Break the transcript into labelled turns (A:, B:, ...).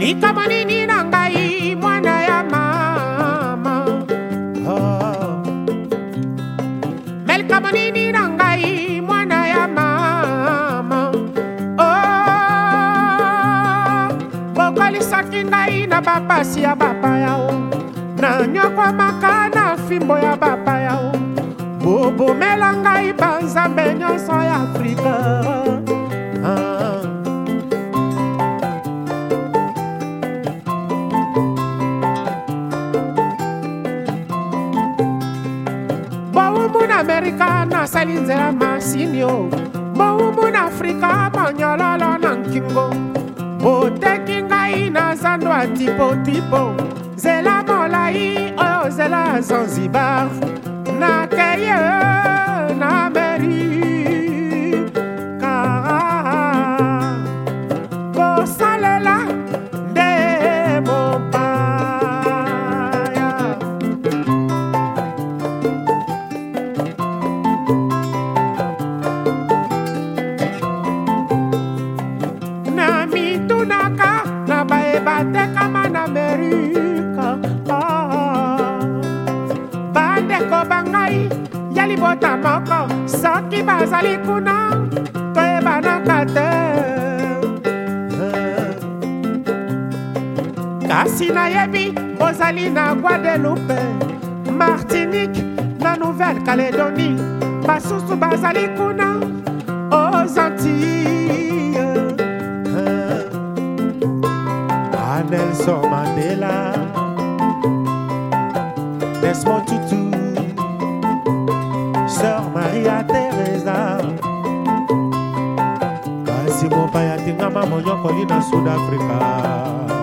A: likambo nini na ngai mwana ya mama oh. me likambo nini na ngai mwana ya mama oh. bokolisaki ngai na bapasi ya bapayao nanyokwamaka na fimbo ya bapaya bobomela ngai banzambe nyonso ya afrika ah. bowumbu na amerika nasali nzela masini o bowumbu na afrika bonyololo na nkingo boteki ngai na zando ya tipotipo nzela ngai oyo ozela zanzibar nakei na meri kara kosalela nde mopaya na mitunaka na bayeba tekama na meri mota moko soki bazali kuna toyebanaka te kasi nayebi bozali na guadeloupe martinique na nouvelle calédonie basusu bazali kuna aux antilles
B: anelson ah, mandela nesmo tutu Nati ngama monyoko lina South Africa